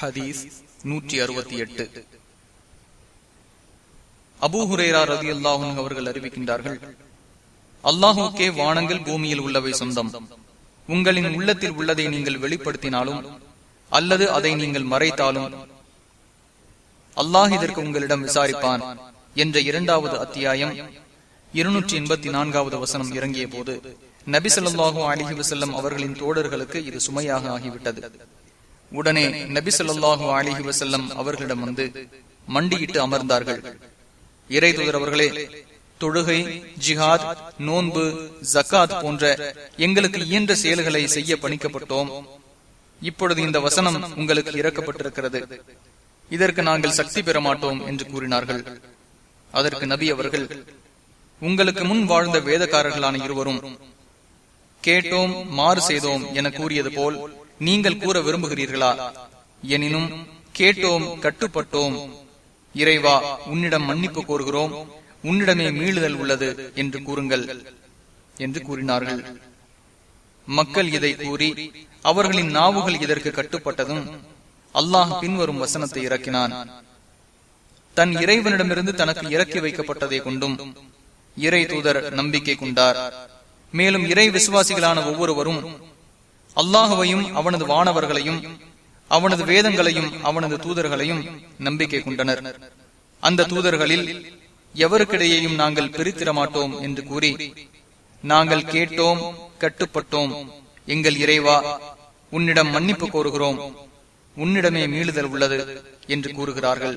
ஹதீஸ் நூற்றி அறுபத்தி எட்டு. அபூஹுரேரா ரதி அல்லாஹும் அவர்கள் அறிவிக்கின்றார்கள் அல்லாஹுக்கே வானங்கள் பூமியில் உள்ளவை சொந்தம். உங்களின் உள்ளத்தில் உள்ளதை நீங்கள் வெளிப்படுத்தினாலும் அல்லது அதை நீங்கள் மறைத்தாலும் அல்லாஹ் இதற்கு உங்களிடம் விசாரிப்பான் என்ற இரண்டாவது அத்தியாயம் இருநூற்றி எண்பத்தி நான்காவது வசனம் இறங்கிய போது நபிசல்லாஹூ அலிஹி வசல்லம் அவர்களின் தோழர்களுக்கு இது சுமையாக ஆகிவிட்டது. உடனே நபி சொல்லாஹு அலிஹி வசல்லம் அவர்களிடம் வந்து மண்டியிட்டு அமர்ந்தார்கள். இறை தூதர் அவர்களே தொழுகை ஜிஹாத் நோன்பு ஜக்காத் போன்ற எங்களுக்கு இயன்ற செயல்களை செய்ய பணிக்கப்பட்டோம். இப்பொழுது இந்த வசனம் உங்களுக்கு இறக்கப்பட்டிருக்கிறது. இதற்கு நாங்கள் சக்தி பெற மாட்டோம் என்று கூறினார்கள். அதற்கு நபி அவர்கள் உங்களுக்கு முன் வாழ்ந்த வேதக்காரர்களான இருவரும் கேட்டோம் மாறு செய்தோம் என கூறியது போல் நீங்கள் கூற விரும்புகிறீர்களா? எனினும் கேட்டோம் கட்டுப்பட்டோம். இறைவா உன்னிடம் மன்னிப்பு கோருகிறோம். உன்னிடமே மீளுதல் உள்ளது என்று கூறுங்கள் என்று கூறினார்கள். மக்கள் இதை கூறி அவர்களின் நாவுகள் இதற்கு கட்டுப்பட்டதும் அல்லாஹ் பின்வரும் வசனத்தை இறக்கினான். தன் இறைவனிடமிருந்து தனக்கு இறக்கி வைக்கப்பட்டதை கொண்டும் இறை தூதர் நம்பிக்கை கொண்டார். மேலும் இறை விசுவாசிகளான ஒவ்வொருவரும் அல்லாஹுவையும் அவனது வானவர்களையும் அவனது வேதங்களையும் அவனது தூதர்களையும் நம்பிக்கை கொண்டனர். அந்த தூதர்களில் எவருக்கிடையேயும் நாங்கள் பிரித்திட மாட்டோம் என்று கூறி நாங்கள் கேட்டோம் கட்டுப்பட்டோம். எங்கள் இறைவா உன்னிடம் மன்னிப்பு கோருகிறோம். உன்னிடமே மீளுதல் உள்ளது என்று கூறுகிறார்கள்.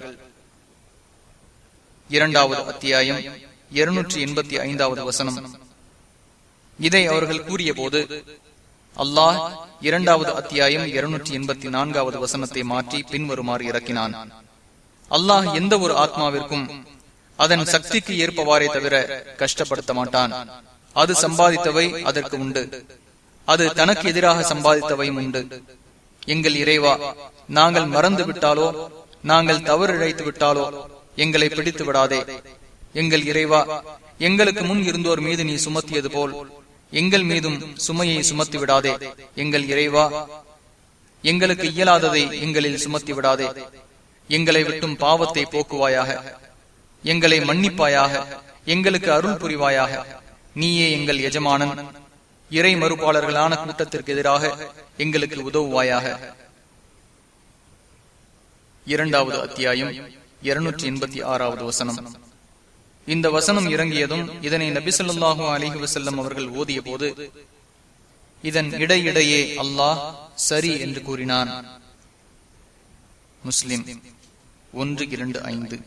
இரண்டாவது அத்தியாயம் இருநூற்றி எண்பத்தி ஐந்தாவது வசனம். இதை அவர்கள் கூறிய போது அல்லாஹ் இரண்டாவது அத்தியாயம் இருநூற்றி எண்பத்தி நான்காவது வசனத்தை மாற்றி பின்வருமாறு இறக்கினான். அல்லாஹ் எந்த ஒரு ஆத்மாவிற்கும் அதன் சக்திக்கு ஏற்பவாறே தவிர கஷ்டப்படுத்த மாட்டான். அது சம்பாதித்தவை அதற்கு உண்டு. அது தனக்கு எதிராக சம்பாதித்தவையும் உண்டு. எங்கள் இறைவா நாங்கள் மறந்து விட்டாலோ நாங்கள் தவறு இழைத்து விட்டாலோ எங்களை பிடித்து விடாதே. எங்கள் இறைவா எங்களுக்கு முன் இருந்தோர் மீது நீ சுமத்தியது போல் எங்கள் மீதும் சுமையை சுமத்தி விடாதே எங்கள் இறைவா எங்களுக்கு இயலாததை எங்களில் சுமத்தி விடாதே எங்களை விட்டும் பாவத்தை போக்குவாயாக. எங்களை மன்னிப்பாயாக. எங்களுக்கு அருள் புரிவாயாக. நீயே எங்கள் எஜமானன். இறை மறுப்பாளர்களான கூட்டத்திற்கு எதிராக எங்களுக்கு உதவுவாயாக. இரண்டாவது அத்தியாயம் இருநூற்றி எண்பத்தி ஆறாவது வசனம். இந்த வசனம் இறங்கியதும் இதனை நபிசல்லாஹு அலிஹி வசல்லம் அவர்கள் ஓதிய போது இதன் இடையிடையே அல்லாஹ் சரி என்று கூறினான். முஸ்லிம் ஒன்று இரண்டு ஐந்து.